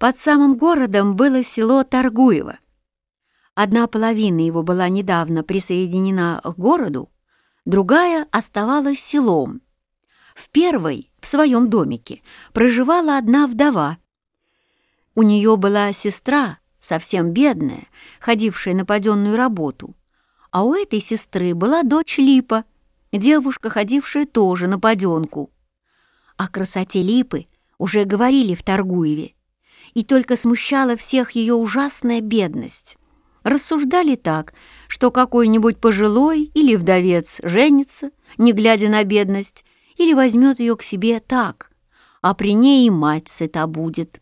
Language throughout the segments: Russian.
Под самым городом было село Торгуево. Одна половина его была недавно присоединена к городу, другая оставалась селом. В первой, в своем домике, проживала одна вдова. У нее была сестра, совсем бедная, ходившая на паденную работу, а у этой сестры была дочь Липа, девушка, ходившая тоже на паденку. О красоте Липы уже говорили в Торгуеве, и только смущала всех ее ужасная бедность. Рассуждали так, что какой-нибудь пожилой или вдовец женится, не глядя на бедность, или возьмет ее к себе так, а при ней и мать сыта будет.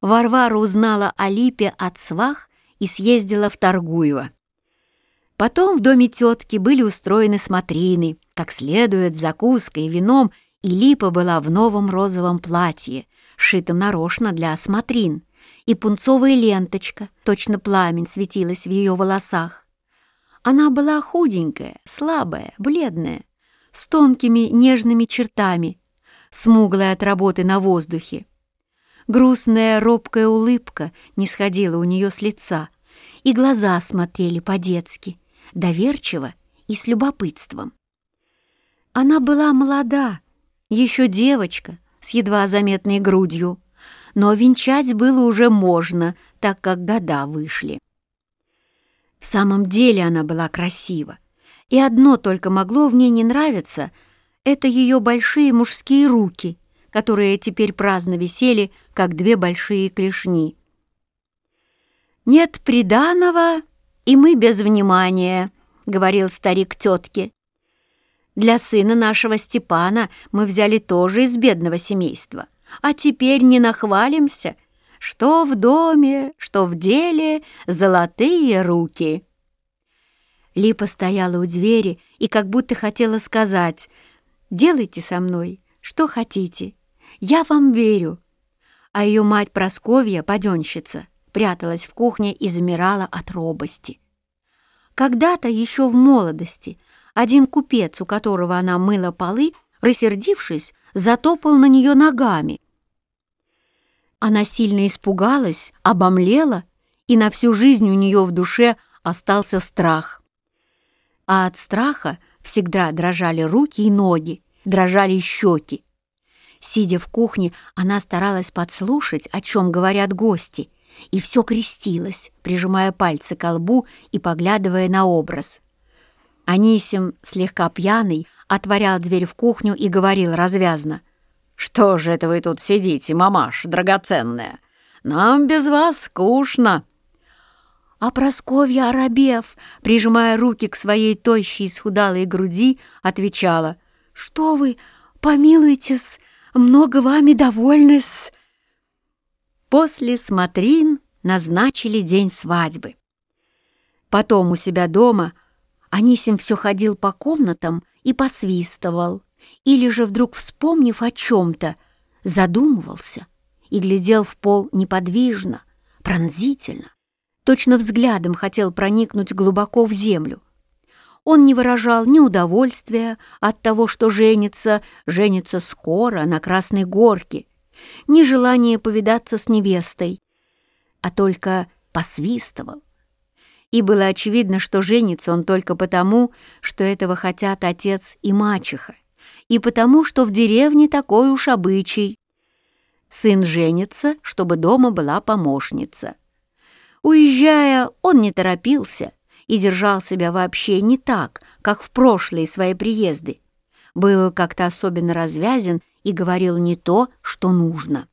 Варвара узнала о Липе от свах и съездила в Торгуево. Потом в доме тетки были устроены смотрины, как следует, закуской, вином, и Липа была в новом розовом платье, шитом нарочно для осмотрин, и пунцовая ленточка, точно пламень, светилась в ее волосах. Она была худенькая, слабая, бледная, с тонкими нежными чертами, смуглая от работы на воздухе. Грустная робкая улыбка не сходила у нее с лица, и глаза смотрели по-детски, доверчиво и с любопытством. Она была молода, еще девочка, с едва заметной грудью, но венчать было уже можно, так как года вышли. В самом деле она была красива, и одно только могло в ней не нравиться — это ее большие мужские руки, которые теперь праздно висели, как две большие клешни. «Нет приданого, и мы без внимания», — говорил старик тетке. Для сына нашего Степана мы взяли тоже из бедного семейства, а теперь не нахвалимся, что в доме, что в деле золотые руки». Липа стояла у двери и как будто хотела сказать «Делайте со мной, что хотите, я вам верю». А ее мать Просковья, паденщица, пряталась в кухне и замирала от робости. Когда-то еще в молодости один купец, у которого она мыла полы, рассердившись, затопал на нее ногами. Она сильно испугалась, обомлела, и на всю жизнь у нее в душе остался страх. А от страха всегда дрожали руки и ноги, дрожали щеки. Сидя в кухне, она старалась подслушать, о чем говорят гости, и все крестилась, прижимая пальцы к лбу и поглядывая на образ. Анисим, слегка пьяный, отворял дверь в кухню и говорил развязно. «Что же это вы тут сидите, мамаш, драгоценная? Нам без вас скучно». А Просковья Арабев, прижимая руки к своей тощей схудалой груди, отвечала. «Что вы, помилуйтесь, много вами довольны-с». После смотрин назначили день свадьбы. Потом у себя дома – Анисим все ходил по комнатам и посвистывал, или же вдруг, вспомнив о чем-то, задумывался и глядел в пол неподвижно, пронзительно, точно взглядом хотел проникнуть глубоко в землю. Он не выражал ни удовольствия от того, что женится, женится скоро на Красной Горке, ни желания повидаться с невестой, а только посвистывал и было очевидно, что женится он только потому, что этого хотят отец и мачеха, и потому, что в деревне такой уж обычай. Сын женится, чтобы дома была помощница. Уезжая, он не торопился и держал себя вообще не так, как в прошлые свои приезды. Был как-то особенно развязен и говорил не то, что нужно.